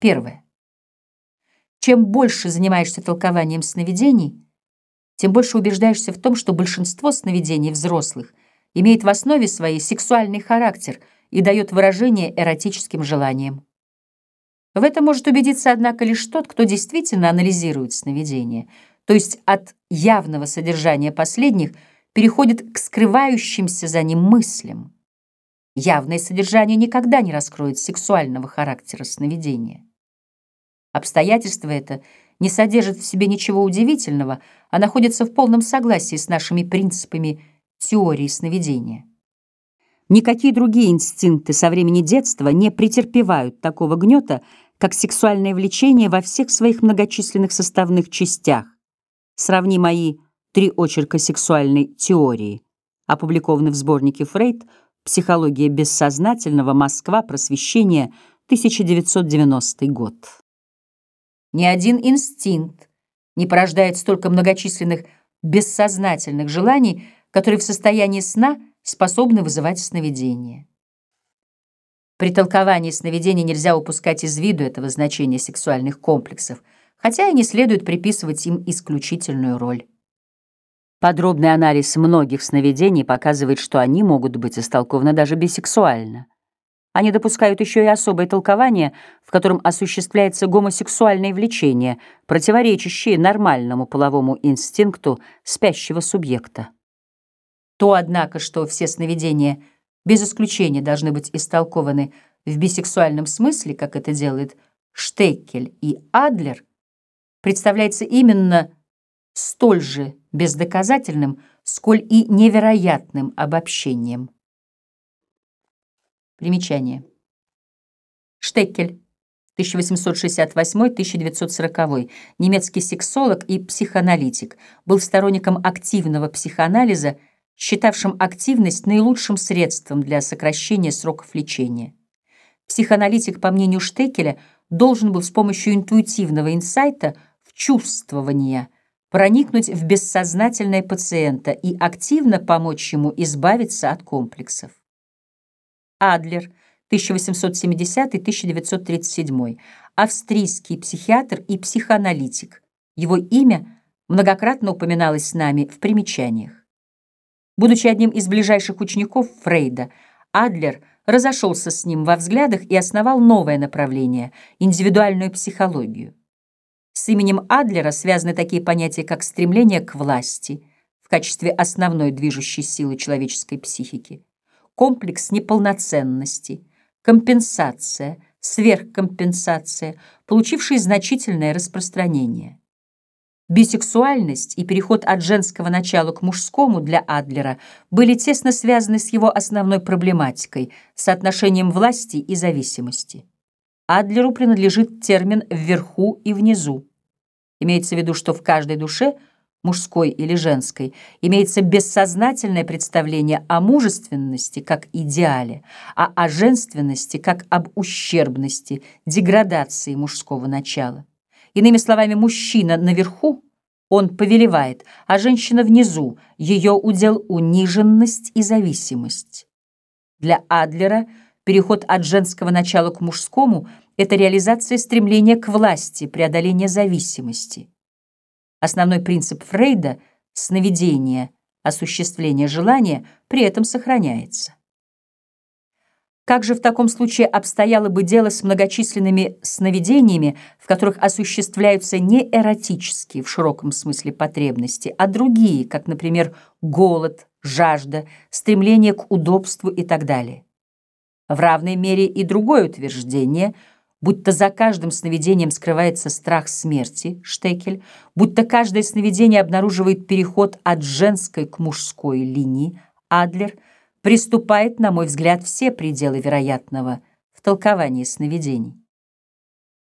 Первое. Чем больше занимаешься толкованием сновидений, тем больше убеждаешься в том, что большинство сновидений взрослых имеет в основе своей сексуальный характер и дает выражение эротическим желаниям. В этом может убедиться, однако, лишь тот, кто действительно анализирует сновидения, то есть от явного содержания последних переходит к скрывающимся за ним мыслям. Явное содержание никогда не раскроет сексуального характера сновидения. Обстоятельство это не содержит в себе ничего удивительного, а находится в полном согласии с нашими принципами теории сновидения. Никакие другие инстинкты со времени детства не претерпевают такого гнета, как сексуальное влечение во всех своих многочисленных составных частях. Сравни мои три очерка сексуальной теории, опубликованы в сборнике «Фрейд. Психология бессознательного. Москва. Просвещение. 1990 год». Ни один инстинкт не порождает столько многочисленных бессознательных желаний, которые в состоянии сна способны вызывать сновидение. При толковании сновидений нельзя упускать из виду этого значения сексуальных комплексов, хотя и не следует приписывать им исключительную роль. Подробный анализ многих сновидений показывает, что они могут быть истолкованы даже бисексуально. Они допускают еще и особое толкование, в котором осуществляется гомосексуальное влечение, противоречащее нормальному половому инстинкту спящего субъекта. То, однако, что все сновидения без исключения должны быть истолкованы в бисексуальном смысле, как это делает Штеккель и Адлер, представляется именно столь же бездоказательным, сколь и невероятным обобщением. Примечание. Штеккель, 1868-1940, немецкий сексолог и психоаналитик, был сторонником активного психоанализа, считавшим активность наилучшим средством для сокращения сроков лечения. Психоаналитик, по мнению Штекеля, должен был с помощью интуитивного инсайта в чувствование проникнуть в бессознательное пациента и активно помочь ему избавиться от комплексов. Адлер, 1870-1937, австрийский психиатр и психоаналитик. Его имя многократно упоминалось с нами в примечаниях. Будучи одним из ближайших учеников Фрейда, Адлер разошелся с ним во взглядах и основал новое направление — индивидуальную психологию. С именем Адлера связаны такие понятия, как стремление к власти в качестве основной движущей силы человеческой психики, комплекс неполноценности, компенсация, сверхкомпенсация, получившие значительное распространение. Бисексуальность и переход от женского начала к мужскому для Адлера были тесно связаны с его основной проблематикой — соотношением власти и зависимости. Адлеру принадлежит термин «вверху» и «внизу». Имеется в виду, что в каждой душе — мужской или женской, имеется бессознательное представление о мужественности как идеале, а о женственности как об ущербности, деградации мужского начала. Иными словами, мужчина наверху, он повелевает, а женщина внизу, ее удел униженность и зависимость. Для Адлера переход от женского начала к мужскому — это реализация стремления к власти, преодоление зависимости. Основной принцип Фрейда — сновидение, осуществление желания при этом сохраняется. Как же в таком случае обстояло бы дело с многочисленными сновидениями, в которых осуществляются не эротические в широком смысле потребности, а другие, как, например, голод, жажда, стремление к удобству и так далее? В равной мере и другое утверждение — будто за каждым сновидением скрывается страх смерти, Штекель, будто каждое сновидение обнаруживает переход от женской к мужской линии, Адлер, приступает, на мой взгляд, все пределы вероятного в толковании сновидений.